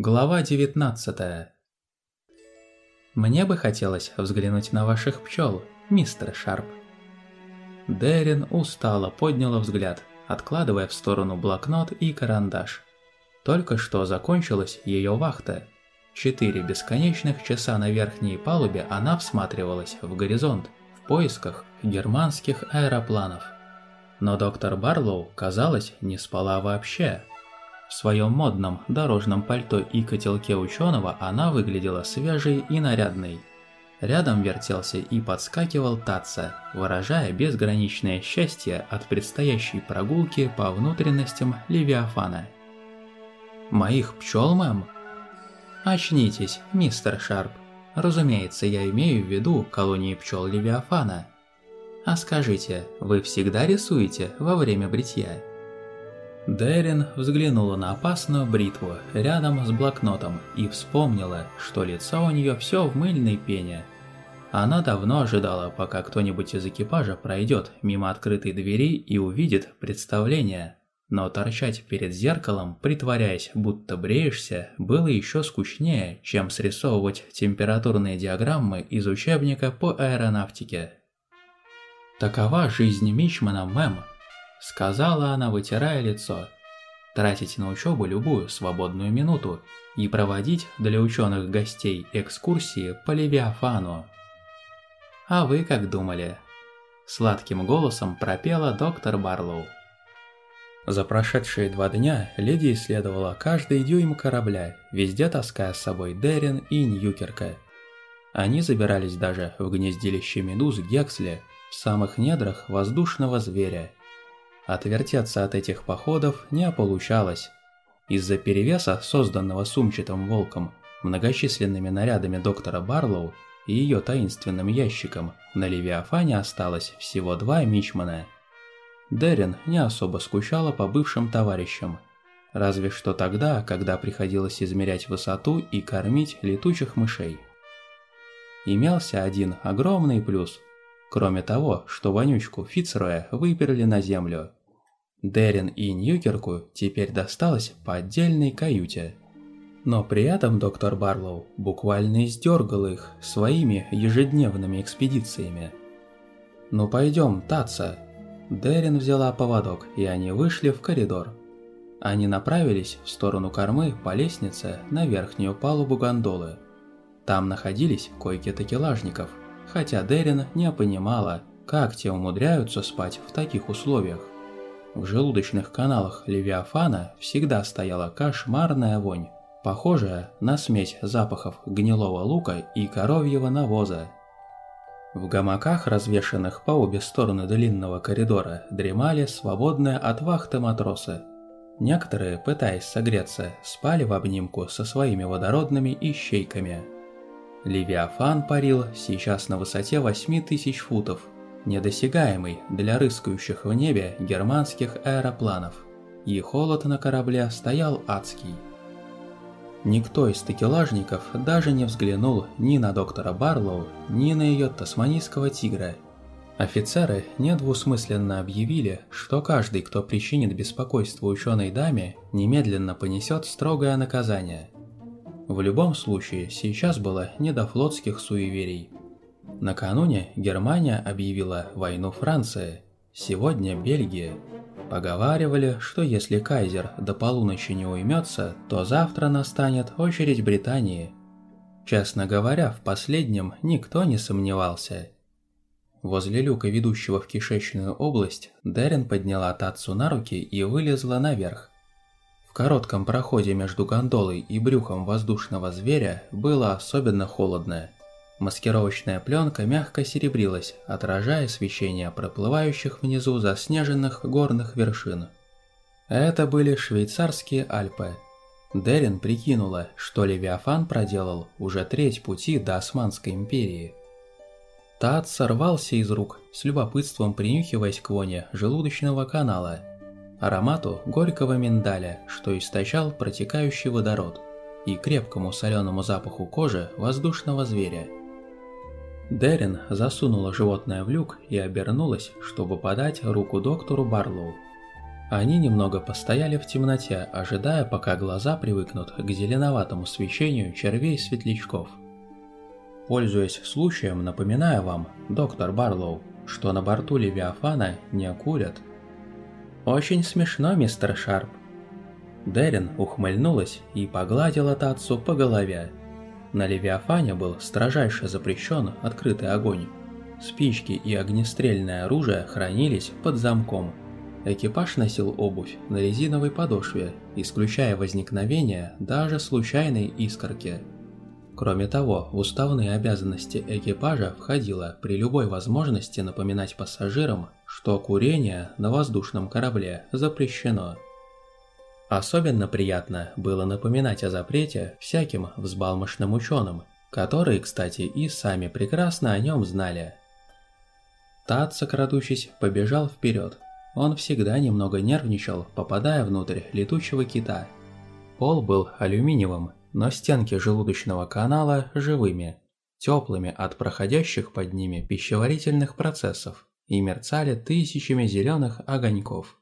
Глава 19 Мне бы хотелось взглянуть на ваших пчел, мистер Шарп. Дерин устало подняла взгляд, откладывая в сторону блокнот и карандаш. Только что закончилась ее вахта. Четыре бесконечных часа на верхней палубе она всматривалась в горизонт в поисках германских аэропланов. Но доктор Барлоу, казалось, не спала вообще. В своем модном дорожном пальто и котелке ученого она выглядела свежей и нарядной. Рядом вертелся и подскакивал Татца, выражая безграничное счастье от предстоящей прогулки по внутренностям Левиафана. «Моих пчел, мэм?» «Очнитесь, мистер Шарп. Разумеется, я имею в виду колонии пчел Левиафана. А скажите, вы всегда рисуете во время бритья?» Дерин взглянула на опасную бритву рядом с блокнотом и вспомнила, что лицо у нее все в мыльной пене. Она давно ожидала, пока кто-нибудь из экипажа пройдет мимо открытой двери и увидит представление. Но торчать перед зеркалом, притворяясь, будто бреешься, было еще скучнее, чем срисовывать температурные диаграммы из учебника по аэронавтике. Такова жизнь Мичмана, мэм, – сказала она, вытирая лицо. «Тратить на учебу любую свободную минуту и проводить для ученых гостей экскурсии по Левиафану». «А вы как думали?» Сладким голосом пропела доктор Барлоу. За прошедшие два дня леди исследовала каждый дюйм корабля, везде таская с собой Дерин и Ньюкерка. Они забирались даже в гнездилище медуз Гексли в самых недрах воздушного зверя Отвертеться от этих походов не получалось. Из-за перевеса, созданного сумчатым волком, многочисленными нарядами доктора Барлоу и ее таинственным ящиком, на Левиафане осталось всего два мичмана. Дерин не особо скучала по бывшим товарищам. Разве что тогда, когда приходилось измерять высоту и кормить летучих мышей. Имелся один огромный плюс. Кроме того, что вонючку Фицроя выперли на землю – Дерин и Ньюкерку теперь досталось по отдельной каюте. Но при этом доктор Барлоу буквально издергал их своими ежедневными экспедициями. «Ну пойдем, Татса!» Дерин взяла поводок, и они вышли в коридор. Они направились в сторону кормы по лестнице на верхнюю палубу гондолы. Там находились койки такелажников, хотя Дерин не понимала, как те умудряются спать в таких условиях. В желудочных каналах Левиафана всегда стояла кошмарная вонь, похожая на смесь запахов гнилого лука и коровьего навоза. В гамаках, развешанных по обе стороны длинного коридора, дремали свободные от вахты матросы. Некоторые, пытаясь согреться, спали в обнимку со своими водородными ищейками. Левиафан парил сейчас на высоте 8000 футов – недосягаемый для рыскающих в небе германских аэропланов, и холод на корабле стоял адский. Никто из такелажников даже не взглянул ни на доктора Барлоу, ни на ее тасманийского тигра. Офицеры недвусмысленно объявили, что каждый, кто причинит беспокойство ученой даме, немедленно понесет строгое наказание. В любом случае, сейчас было не до флотских суеверий. Накануне Германия объявила войну Франции, сегодня Бельгия. Поговаривали, что если кайзер до полуночи не уймется, то завтра настанет очередь Британии. Честно говоря, в последнем никто не сомневался. Возле люка, ведущего в кишечную область, Дерин подняла Татсу на руки и вылезла наверх. В коротком проходе между гондолой и брюхом воздушного зверя было особенно холодно. Маскировочная пленка мягко серебрилась, отражая свечение проплывающих внизу заснеженных горных вершин. Это были швейцарские Альпы. Дерин прикинула, что Левиафан проделал уже треть пути до Османской империи. Тат сорвался из рук, с любопытством принюхиваясь к воне желудочного канала, аромату горького миндаля, что источал протекающий водород, и крепкому соленому запаху кожи воздушного зверя – Дерин засунула животное в люк и обернулась, чтобы подать руку доктору Барлоу. Они немного постояли в темноте, ожидая, пока глаза привыкнут к зеленоватому свечению червей-светлячков. Пользуясь случаем, напоминаю вам, доктор Барлоу, что на борту Левиафана не курят. Очень смешно, мистер Шарп. Дерин ухмыльнулась и погладила Татсу по голове. На Левиафане был строжайше запрещен открытый огонь. Спички и огнестрельное оружие хранились под замком. Экипаж носил обувь на резиновой подошве, исключая возникновение даже случайной искорки. Кроме того, в уставные обязанности экипажа входило при любой возможности напоминать пассажирам, что курение на воздушном корабле запрещено. Особенно приятно было напоминать о запрете всяким взбалмошным ученым, которые, кстати, и сами прекрасно о нем знали. Татца, крадучись, побежал вперед. Он всегда немного нервничал, попадая внутрь летучего кита. Пол был алюминиевым, но стенки желудочного канала живыми, теплыми от проходящих под ними пищеварительных процессов и мерцали тысячами зеленых огоньков.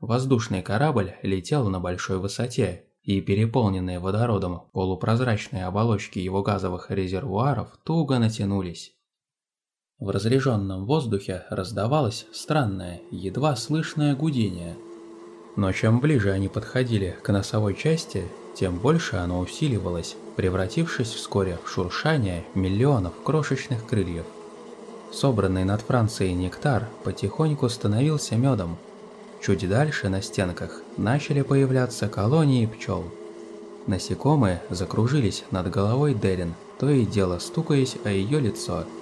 Воздушный корабль летел на большой высоте, и переполненные водородом полупрозрачные оболочки его газовых резервуаров туго натянулись. В разреженном воздухе раздавалось странное, едва слышное гудение. Но чем ближе они подходили к носовой части, тем больше оно усиливалось, превратившись вскоре в шуршание миллионов крошечных крыльев. Собранный над Францией нектар потихоньку становился медом. Чуть дальше на стенках начали появляться колонии пчел. Насекомые закружились над головой Дерин, то и дело стукаясь о ее лицо –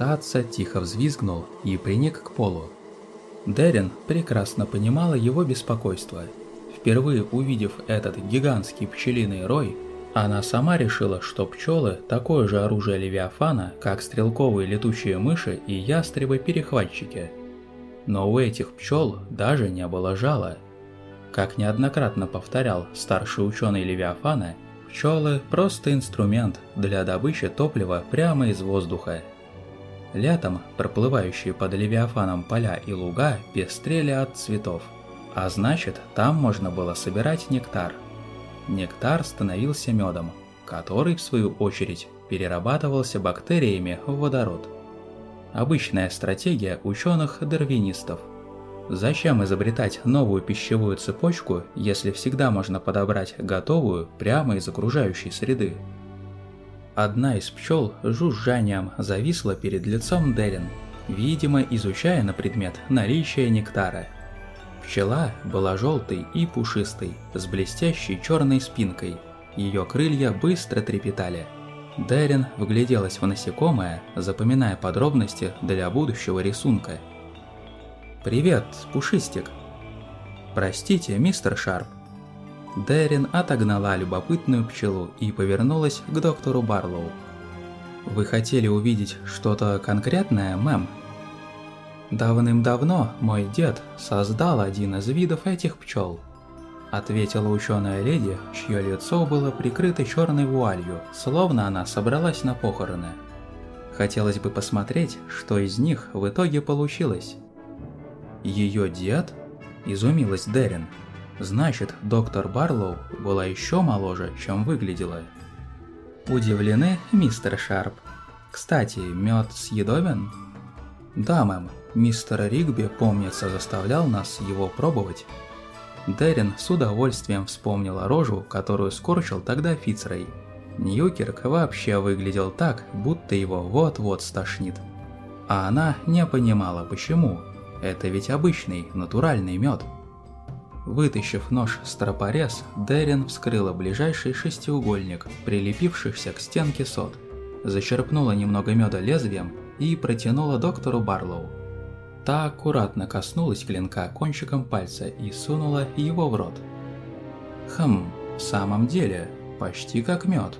Татца тихо взвизгнул и приник к полу. Дерин прекрасно понимала его беспокойство. Впервые увидев этот гигантский пчелиный рой, она сама решила, что пчелы – такое же оружие Левиафана, как стрелковые летучие мыши и ястребы-перехватчики. Но у этих пчел даже не было жала. Как неоднократно повторял старший ученый Левиафана, пчелы – просто инструмент для добычи топлива прямо из воздуха – Летом проплывающие под Левиафаном поля и луга пестрели от цветов, а значит, там можно было собирать нектар. Нектар становился медом, который, в свою очередь, перерабатывался бактериями в водород. Обычная стратегия ученых-дарвинистов. Зачем изобретать новую пищевую цепочку, если всегда можно подобрать готовую прямо из окружающей среды? Одна из пчел жужжанием зависла перед лицом Дерин, видимо изучая на предмет наличия нектара. Пчела была желтой и пушистой, с блестящей черной спинкой. Ее крылья быстро трепетали. Дерин вгляделась в насекомое, запоминая подробности для будущего рисунка. «Привет, Пушистик!» «Простите, мистер Шарп, Дерин отогнала любопытную пчелу и повернулась к доктору Барлоу. «Вы хотели увидеть что-то конкретное, мэм?» «Давным-давно мой дед создал один из видов этих пчел», ответила ученая леди, чье лицо было прикрыто черной вуалью, словно она собралась на похороны. Хотелось бы посмотреть, что из них в итоге получилось. «Ее дед?» – изумилась Дерин. Значит, доктор Барлоу была еще моложе, чем выглядела. Удивлены, мистер Шарп? Кстати, мед съедобен? Да, мэм. Мистер Ригби, помнится, заставлял нас его пробовать. Дерин с удовольствием вспомнила рожу, которую скорчил тогда Фицрей. Ньюкерк вообще выглядел так, будто его вот-вот стошнит. А она не понимала, почему. Это ведь обычный, натуральный мед. Вытащив нож-стропорез, Дерин вскрыла ближайший шестиугольник, прилепившихся к стенке сот, зачерпнула немного меда лезвием и протянула доктору Барлоу. Та аккуратно коснулась клинка кончиком пальца и сунула его в рот. Хм, в самом деле, почти как мед.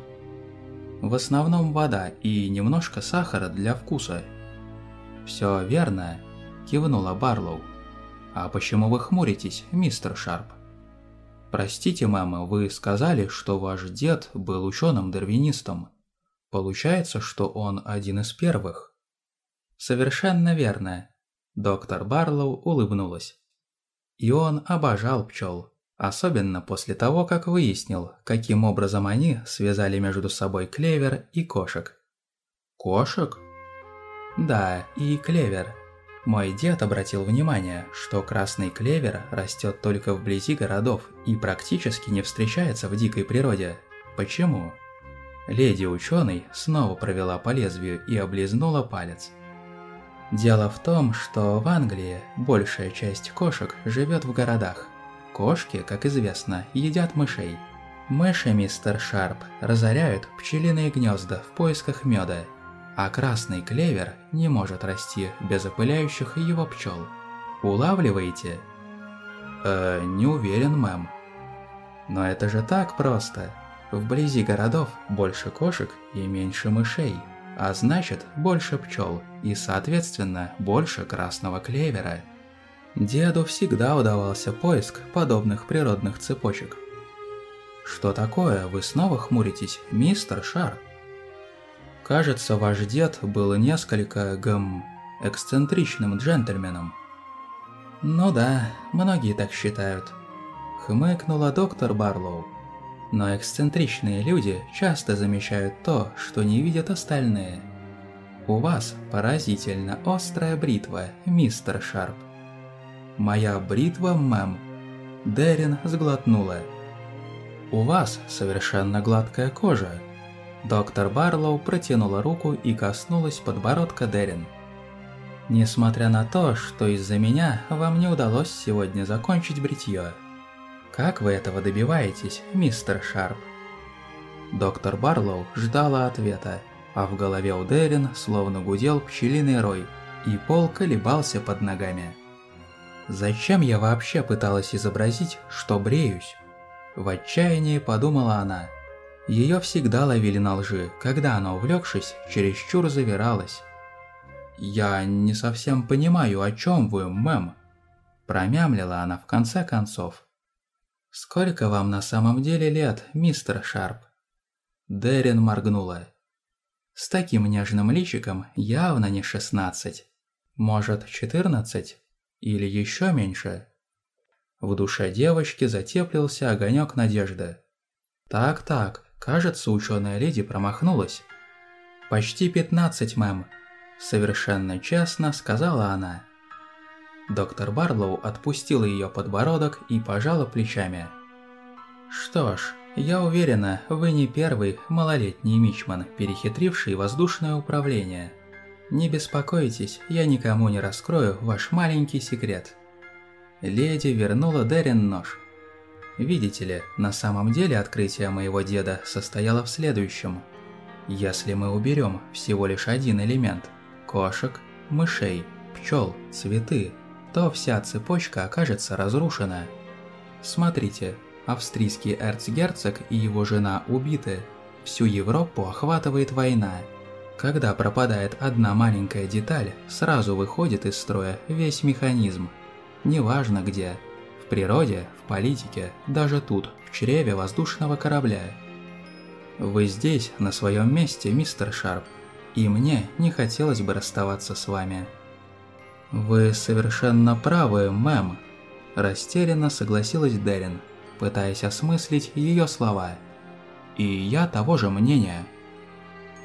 В основном вода и немножко сахара для вкуса. «Все верно», – кивнула Барлоу. «А почему вы хмуритесь, мистер Шарп?» «Простите, мама, вы сказали, что ваш дед был ученым-дарвинистом. Получается, что он один из первых?» «Совершенно верно», – доктор Барлоу улыбнулась. И он обожал пчел, особенно после того, как выяснил, каким образом они связали между собой клевер и кошек. Кошек? Да, и клевер. Мой дед обратил внимание, что красный клевер растет только вблизи городов и практически не встречается в дикой природе. Почему? Леди-ученый снова провела по лезвию и облизнула палец. Дело в том, что в Англии большая часть кошек живет в городах. Кошки, как известно, едят мышей. Мыши, мистер Шарп, разоряют пчелиные гнезда в поисках меда, а красный клевер не может расти без опыляющих его пчел. Улавливаете? Э, не уверен, мэм. Но это же так просто. Вблизи городов больше кошек и меньше мышей, а значит больше пчел и, соответственно, больше красного клевера. Деду всегда удавался поиск подобных природных цепочек. Что такое, вы снова хмуритесь, мистер Шар? Кажется, ваш дед был несколько, гм, эксцентричным джентльменом. Ну да, многие так считают. Хмыкнула доктор Барлоу. Но эксцентричные люди часто замечают то, что не видят остальные. У вас поразительно острая бритва, мистер Шарп. Моя бритва, мэм. Дерин сглотнула. У вас совершенно гладкая кожа. Доктор Барлоу протянула руку и коснулась подбородка Дерин. Несмотря на то, что из-за меня вам не удалось сегодня закончить бритье. Как вы этого добиваетесь, мистер Шарп? Доктор Барлоу ждала ответа, а в голове у Дерин словно гудел пчелиный рой, и пол колебался под ногами. Зачем я вообще пыталась изобразить, что бреюсь? В отчаянии подумала она. Ее всегда ловили на лжи, когда она, увлекшись, чересчур завиралась. «Я не совсем понимаю, о чем вы, мэм», промямлила она в конце концов. «Сколько вам на самом деле лет, мистер Шарп?» Дерин моргнула. «С таким нежным личиком явно не 16. Может, 14? Или еще меньше?» В душе девочки затеплился огонек надежды. «Так-так, кажется, ученая леди промахнулась». «Почти 15, мэм», – совершенно честно сказала она. Доктор Барлоу отпустила ее подбородок и пожала плечами. «Что ж, я уверена, вы не первый малолетний мичман, перехитривший воздушное управление. Не беспокойтесь, я никому не раскрою ваш маленький секрет». Леди вернула Дерин нож. Видите ли, на самом деле открытие моего деда состояло в следующем. Если мы уберем всего лишь один элемент – кошек, мышей, пчел, цветы, то вся цепочка окажется разрушена. Смотрите, австрийский эрцгерцог и его жена убиты. Всю Европу охватывает война. Когда пропадает одна маленькая деталь, сразу выходит из строя весь механизм. Неважно где. В природе, в политике, даже тут, в чреве воздушного корабля. Вы здесь, на своем месте, мистер Шарп, и мне не хотелось бы расставаться с вами. «Вы совершенно правы, мэм», – растерянно согласилась Дерин, пытаясь осмыслить ее слова. «И я того же мнения».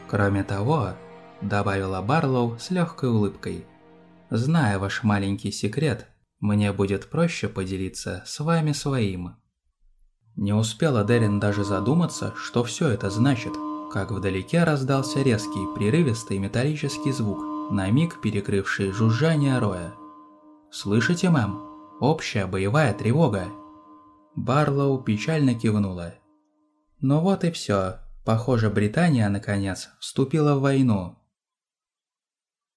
«Кроме того», – добавила Барлоу с легкой улыбкой, – «зная ваш маленький секрет, мне будет проще поделиться с вами своим». Не успела Дерин даже задуматься, что все это значит, как вдалеке раздался резкий, прерывистый металлический звук – на миг перекрывший жужжание роя. «Слышите, мэм? Общая боевая тревога!» Барлоу печально кивнула. «Ну вот и все. Похоже, Британия, наконец, вступила в войну.